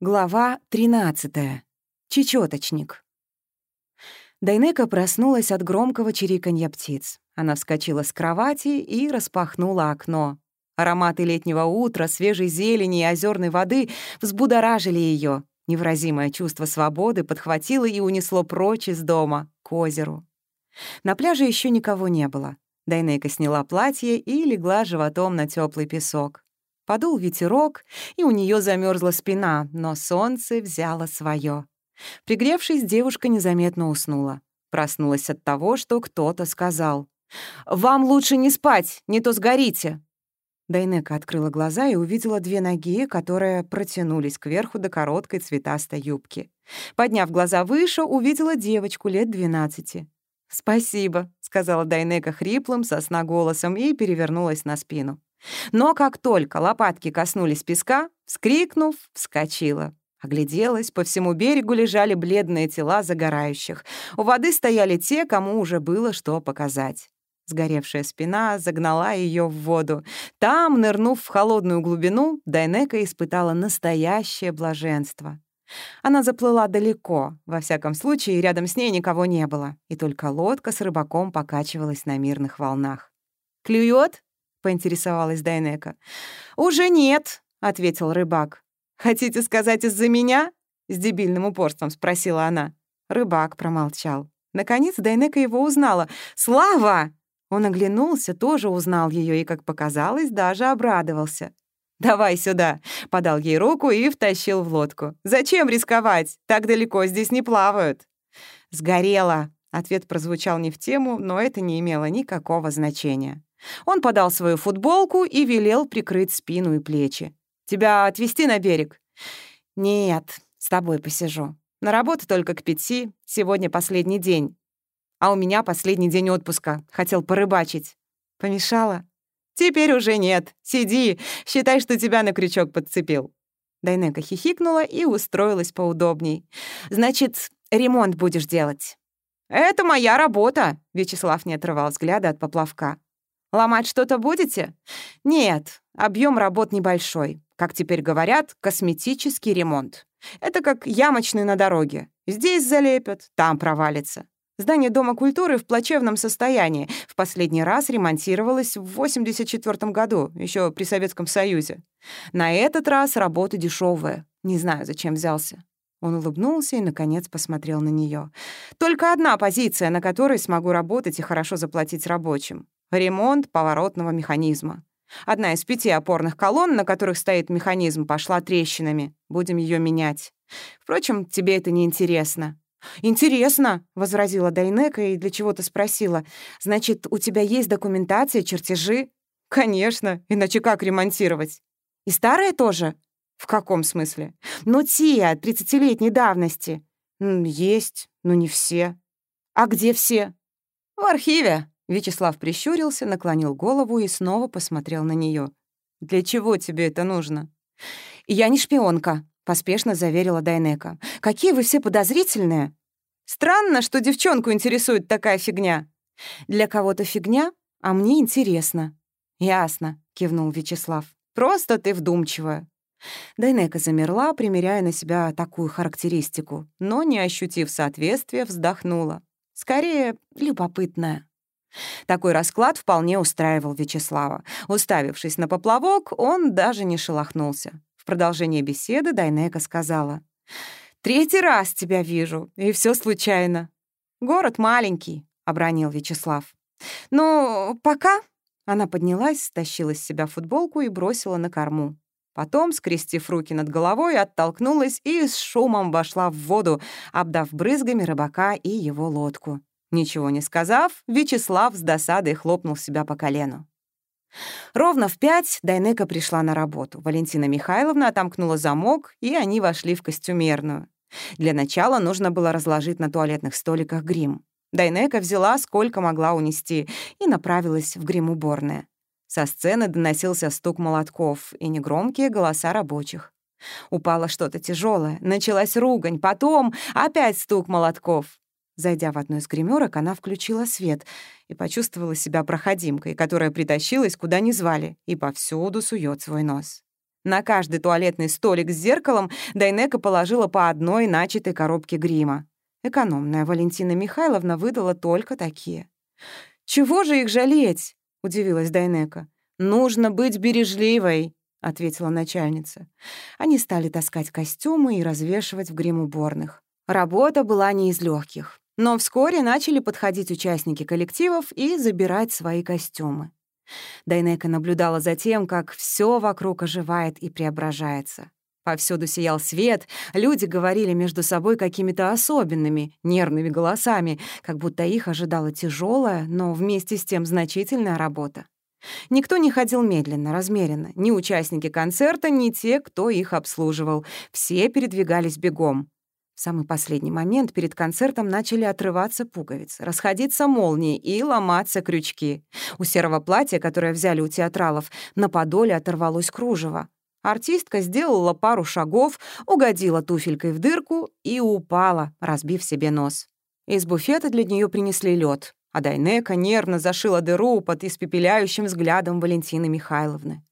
Глава 13. Чечёточник. Дайнека проснулась от громкого чириканья птиц. Она вскочила с кровати и распахнула окно. Ароматы летнего утра, свежей зелени и озерной воды взбудоражили ее. Невразимое чувство свободы подхватило и унесло прочь из дома, к озеру. На пляже еще никого не было. Дайнека сняла платье и легла животом на теплый песок. Подул ветерок, и у нее замерзла спина, но солнце взяло свое. Пригревшись, девушка незаметно уснула. Проснулась от того, что кто-то сказал. «Вам лучше не спать, не то сгорите!» Дайнека открыла глаза и увидела две ноги, которые протянулись кверху до короткой цветастой юбки. Подняв глаза выше, увидела девочку лет двенадцати. «Спасибо», — сказала Дайнека хриплым, голосом и перевернулась на спину. Но как только лопатки коснулись песка, вскрикнув, вскочила. Огляделась, по всему берегу лежали бледные тела загорающих. У воды стояли те, кому уже было что показать. Сгоревшая спина загнала ее в воду. Там, нырнув в холодную глубину, Дайнека испытала настоящее блаженство. Она заплыла далеко, во всяком случае, рядом с ней никого не было, и только лодка с рыбаком покачивалась на мирных волнах. «Клюёт?» — поинтересовалась Дайнека. «Уже нет», — ответил рыбак. «Хотите сказать из-за меня?» — с дебильным упорством спросила она. Рыбак промолчал. Наконец Дайнека его узнала. «Слава!» Он оглянулся, тоже узнал ее и, как показалось, даже обрадовался. «Давай сюда!» — подал ей руку и втащил в лодку. «Зачем рисковать? Так далеко здесь не плавают». «Сгорела!» — ответ прозвучал не в тему, но это не имело никакого значения. Он подал свою футболку и велел прикрыть спину и плечи. «Тебя отвезти на берег?» «Нет, с тобой посижу. На работу только к пяти, сегодня последний день. А у меня последний день отпуска, хотел порыбачить. Помешала?» «Теперь уже нет. Сиди, считай, что тебя на крючок подцепил». Дайнека хихикнула и устроилась поудобней. «Значит, ремонт будешь делать?» «Это моя работа», — Вячеслав не отрывал взгляда от поплавка. Ломать что-то будете? Нет, объем работ небольшой. Как теперь говорят, косметический ремонт. Это как ямочный на дороге. Здесь залепят, там провалится. Здание Дома культуры в плачевном состоянии. В последний раз ремонтировалось в 84 году, еще при Советском Союзе. На этот раз работа дешевая. Не знаю, зачем взялся. Он улыбнулся и, наконец, посмотрел на нее. «Только одна позиция, на которой смогу работать и хорошо заплатить рабочим. Ремонт поворотного механизма. Одна из пяти опорных колонн, на которых стоит механизм, пошла трещинами. Будем ее менять. Впрочем, тебе это не интересно. «Интересно», — возразила Дайнека и для чего-то спросила. «Значит, у тебя есть документация, чертежи?» «Конечно, иначе как ремонтировать?» «И старая тоже?» «В каком смысле?» «Ну, те, тридцатилетней давности». «Есть, но не все». «А где все?» «В архиве», Вячеслав прищурился, наклонил голову и снова посмотрел на нее. «Для чего тебе это нужно?» «Я не шпионка», — поспешно заверила Дайнека. «Какие вы все подозрительные!» «Странно, что девчонку интересует такая фигня». «Для кого-то фигня, а мне интересно». «Ясно», — кивнул Вячеслав. «Просто ты вдумчивая». Дайнека замерла, примеряя на себя такую характеристику, но, не ощутив соответствия, вздохнула. Скорее, любопытная. Такой расклад вполне устраивал Вячеслава. Уставившись на поплавок, он даже не шелохнулся. В продолжение беседы Дайнека сказала. «Третий раз тебя вижу, и все случайно. Город маленький», — обронил Вячеслав. «Ну, пока...» Она поднялась, стащила с себя футболку и бросила на корму. Потом, скрестив руки над головой, оттолкнулась и с шумом вошла в воду, обдав брызгами рыбака и его лодку. Ничего не сказав, Вячеслав с досадой хлопнул себя по колену. Ровно в пять Дайнека пришла на работу. Валентина Михайловна отомкнула замок, и они вошли в костюмерную. Для начала нужно было разложить на туалетных столиках грим. Дайнека взяла, сколько могла унести, и направилась в грим-уборное. Со сцены доносился стук молотков и негромкие голоса рабочих. Упало что-то тяжелое, началась ругань, потом опять стук молотков. Зайдя в одну из гримерок, она включила свет и почувствовала себя проходимкой, которая притащилась, куда не звали, и повсюду сует свой нос. На каждый туалетный столик с зеркалом Дайнека положила по одной начатой коробке грима. Экономная Валентина Михайловна выдала только такие. «Чего же их жалеть?» — удивилась Дайнека. «Нужно быть бережливой», — ответила начальница. Они стали таскать костюмы и развешивать в гримуборных. Работа была не из легких, но вскоре начали подходить участники коллективов и забирать свои костюмы. Дайнека наблюдала за тем, как все вокруг оживает и преображается. Повсюду сиял свет, люди говорили между собой какими-то особенными, нервными голосами, как будто их ожидала тяжелая, но вместе с тем значительная работа. Никто не ходил медленно, размеренно, ни участники концерта, ни те, кто их обслуживал. Все передвигались бегом. В самый последний момент перед концертом начали отрываться пуговицы, расходиться молнии и ломаться крючки. У серого платья, которое взяли у театралов, на подоле оторвалось кружево. Артистка сделала пару шагов, угодила туфелькой в дырку и упала, разбив себе нос. Из буфета для нее принесли лед, а Дайнека нервно зашила дыру под испепеляющим взглядом Валентины Михайловны.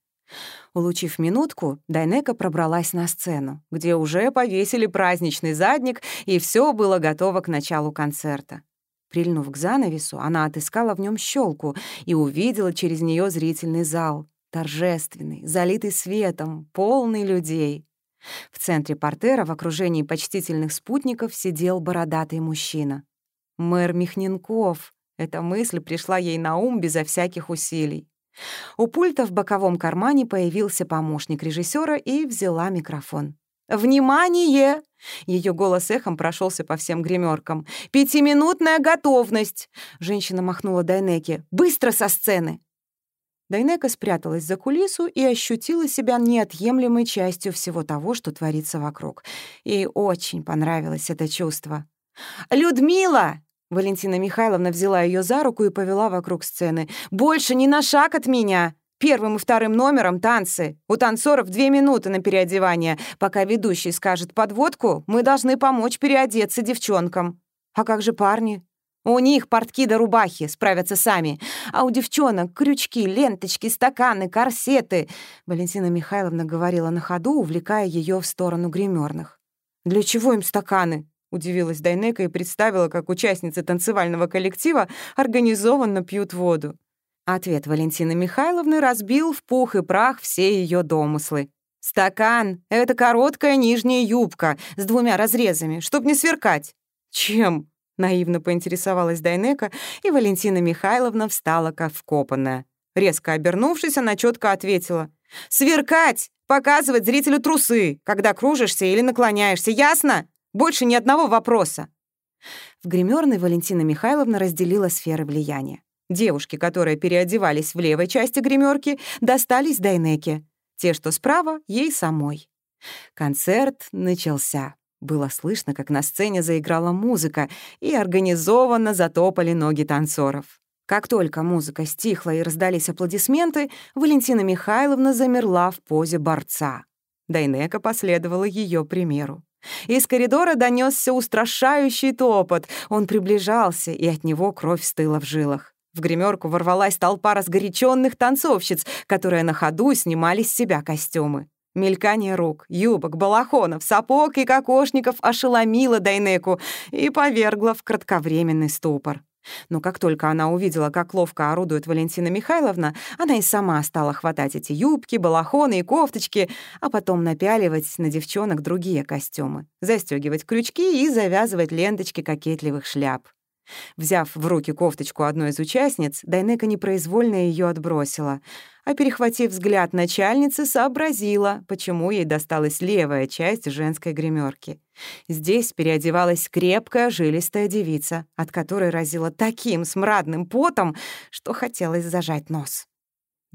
Улучив минутку, Дайнека пробралась на сцену, где уже повесили праздничный задник, и все было готово к началу концерта. Прильнув к занавесу, она отыскала в нем щелку и увидела через нее зрительный зал, торжественный, залитый светом, полный людей. В центре портера в окружении почтительных спутников сидел бородатый мужчина. Мэр Михненков. Эта мысль пришла ей на ум безо всяких усилий. У пульта в боковом кармане появился помощник режиссера и взяла микрофон. «Внимание!» Ее голос эхом прошелся по всем гримеркам. «Пятиминутная готовность!» Женщина махнула Дайнеке. «Быстро со сцены!» Дайнека спряталась за кулису и ощутила себя неотъемлемой частью всего того, что творится вокруг. Ей очень понравилось это чувство. «Людмила!» Валентина Михайловна взяла ее за руку и повела вокруг сцены. «Больше ни на шаг от меня! Первым и вторым номером танцы. У танцоров две минуты на переодевание. Пока ведущий скажет подводку, мы должны помочь переодеться девчонкам. А как же парни? У них портки до рубахи, справятся сами. А у девчонок крючки, ленточки, стаканы, корсеты. Валентина Михайловна говорила на ходу, увлекая ее в сторону гримерных. «Для чего им стаканы?» Удивилась Дайнека и представила, как участницы танцевального коллектива организованно пьют воду. Ответ Валентины Михайловны разбил в пух и прах все ее домыслы. «Стакан — это короткая нижняя юбка с двумя разрезами, чтоб не сверкать». «Чем?» — наивно поинтересовалась Дайнека, и Валентина Михайловна встала как вкопанная. Резко обернувшись, она четко ответила. «Сверкать! Показывать зрителю трусы, когда кружишься или наклоняешься, ясно? Больше ни одного вопроса. В гримерной Валентина Михайловна разделила сферы влияния. Девушки, которые переодевались в левой части гримерки, достались Дайнеке. Те, что справа, ей самой. Концерт начался. Было слышно, как на сцене заиграла музыка, и организованно затопали ноги танцоров. Как только музыка стихла и раздались аплодисменты, Валентина Михайловна замерла в позе борца. Дайнека последовала ее примеру. Из коридора донесся устрашающий топот. Он приближался, и от него кровь стыла в жилах. В гримерку ворвалась толпа разгоряченных танцовщиц, которые на ходу снимали с себя костюмы. Мелькание рук, юбок, балахонов, сапог и кокошников ошеломило Дайнеку и повергло в кратковременный ступор. Но как только она увидела, как ловко орудует Валентина Михайловна, она и сама стала хватать эти юбки, балахоны и кофточки, а потом напяливать на девчонок другие костюмы, застегивать крючки и завязывать ленточки кокетливых шляп. Взяв в руки кофточку одной из участниц, Дайнека непроизвольно ее отбросила, а, перехватив взгляд начальницы, сообразила, почему ей досталась левая часть женской гримерки. Здесь переодевалась крепкая, жилистая девица, от которой разила таким смрадным потом, что хотелось зажать нос.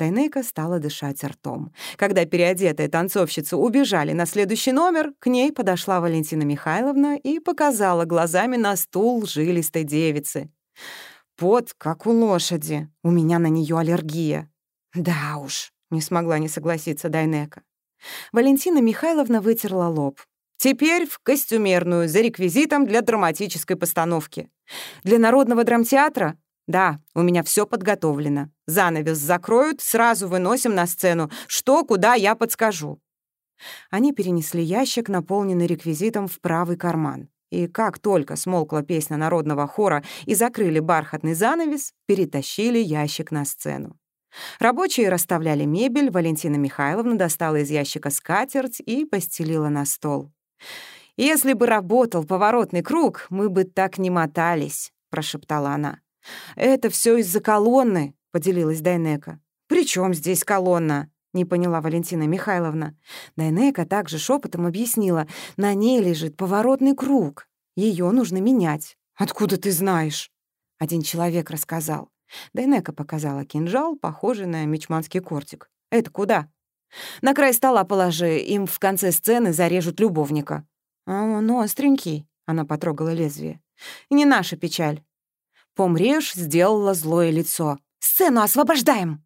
Дайнека стала дышать ртом. Когда переодетые танцовщицы убежали на следующий номер, к ней подошла Валентина Михайловна и показала глазами на стул жилистой девицы. «Пот, как у лошади. У меня на нее аллергия». «Да уж», — не смогла не согласиться Дайнека. Валентина Михайловна вытерла лоб. «Теперь в костюмерную, за реквизитом для драматической постановки. Для Народного драмтеатра «Да, у меня все подготовлено. Занавес закроют, сразу выносим на сцену. Что, куда, я подскажу». Они перенесли ящик, наполненный реквизитом, в правый карман. И как только смолкла песня народного хора и закрыли бархатный занавес, перетащили ящик на сцену. Рабочие расставляли мебель, Валентина Михайловна достала из ящика скатерть и постелила на стол. «Если бы работал поворотный круг, мы бы так не мотались», — прошептала она. «Это все из-за колонны», — поделилась Дайнека. «При чем здесь колонна?» — не поняла Валентина Михайловна. Дайнека также шепотом объяснила. «На ней лежит поворотный круг. Ее нужно менять». «Откуда ты знаешь?» Один человек рассказал. Дайнека показала кинжал, похожий на мичманский кортик. «Это куда?» «На край стола положи, им в конце сцены зарежут любовника». «А он остренький», — она потрогала лезвие. «Не наша печаль». Помреж сделала злое лицо. «Сцену освобождаем!»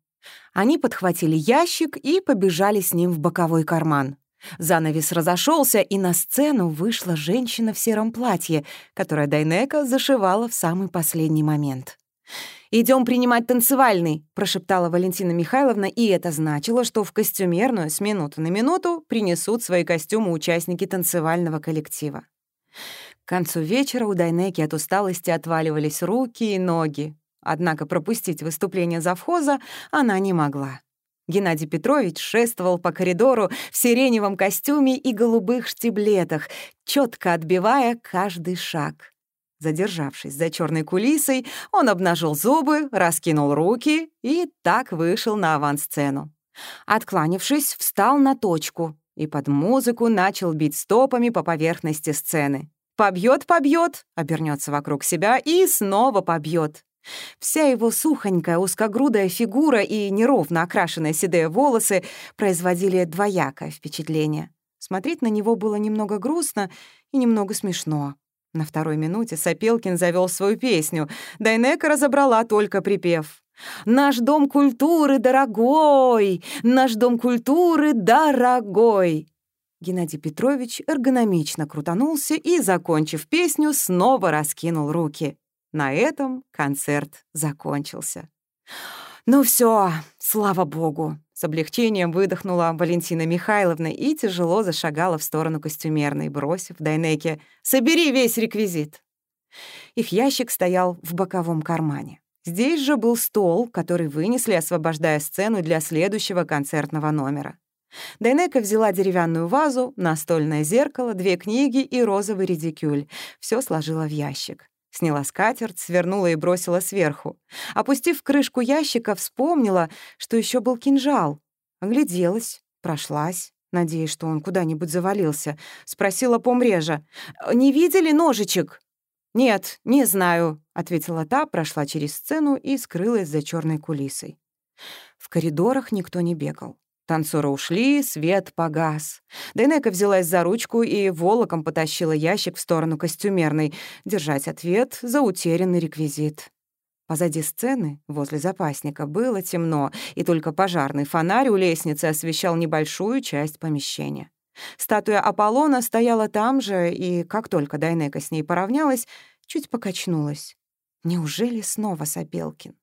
Они подхватили ящик и побежали с ним в боковой карман. Занавес разошелся, и на сцену вышла женщина в сером платье, которое Дайнека зашивала в самый последний момент. Идем принимать танцевальный», — прошептала Валентина Михайловна, и это значило, что в костюмерную с минуты на минуту принесут свои костюмы участники танцевального коллектива. К концу вечера у Дайнеки от усталости отваливались руки и ноги. Однако пропустить выступление завхоза она не могла. Геннадий Петрович шествовал по коридору в сиреневом костюме и голубых штиблетах, четко отбивая каждый шаг. Задержавшись за черной кулисой, он обнажил зубы, раскинул руки и так вышел на авансцену. Откланившись, встал на точку и под музыку начал бить стопами по поверхности сцены. Побьет, побьет, обернется вокруг себя и снова побьет. Вся его сухонькая, узкогрудая фигура и неровно окрашенные седые волосы производили двоякое впечатление. Смотреть на него было немного грустно и немного смешно. На второй минуте Сапелкин завел свою песню. Дайнека разобрала только припев. «Наш дом культуры дорогой! Наш дом культуры дорогой!» Геннадий Петрович эргономично крутанулся и, закончив песню, снова раскинул руки. На этом концерт закончился. «Ну все, слава богу!» С облегчением выдохнула Валентина Михайловна и тяжело зашагала в сторону костюмерной, бросив Дайнеке «Собери весь реквизит!». Их ящик стоял в боковом кармане. Здесь же был стол, который вынесли, освобождая сцену для следующего концертного номера. Дайнека взяла деревянную вазу, настольное зеркало, две книги и розовый редикюль. Все сложила в ящик. Сняла скатерть, свернула и бросила сверху. Опустив крышку ящика, вспомнила, что еще был кинжал. Огляделась, прошлась, надеясь, что он куда-нибудь завалился. Спросила помрежа. «Не видели ножичек?» «Нет, не знаю», — ответила та, прошла через сцену и скрылась за черной кулисой. В коридорах никто не бегал. Танцоры ушли, свет погас. Дейнека взялась за ручку и волоком потащила ящик в сторону костюмерной, держать ответ за утерянный реквизит. Позади сцены, возле запасника, было темно, и только пожарный фонарь у лестницы освещал небольшую часть помещения. Статуя Аполлона стояла там же, и как только Дайнека с ней поравнялась, чуть покачнулась. Неужели снова Сапелкин?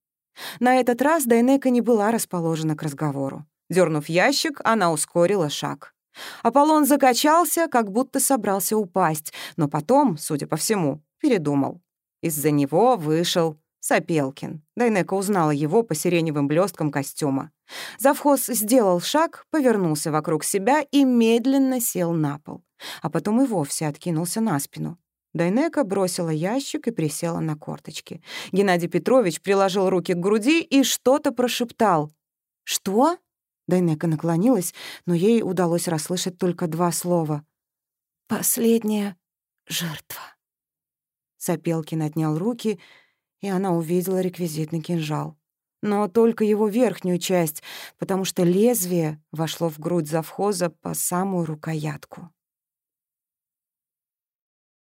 На этот раз Дайнека не была расположена к разговору. Дернув ящик, она ускорила шаг. Аполлон закачался, как будто собрался упасть, но потом, судя по всему, передумал. Из-за него вышел Сапелкин. Дайнека узнала его по сиреневым блесткам костюма. Завхоз сделал шаг, повернулся вокруг себя и медленно сел на пол. А потом и вовсе откинулся на спину. Дайнека бросила ящик и присела на корточки. Геннадий Петрович приложил руки к груди и что-то прошептал. «Что?» Дайнека наклонилась, но ей удалось расслышать только два слова. «Последняя жертва». Сапелкин отнял руки, и она увидела реквизитный кинжал. Но только его верхнюю часть, потому что лезвие вошло в грудь завхоза по самую рукоятку.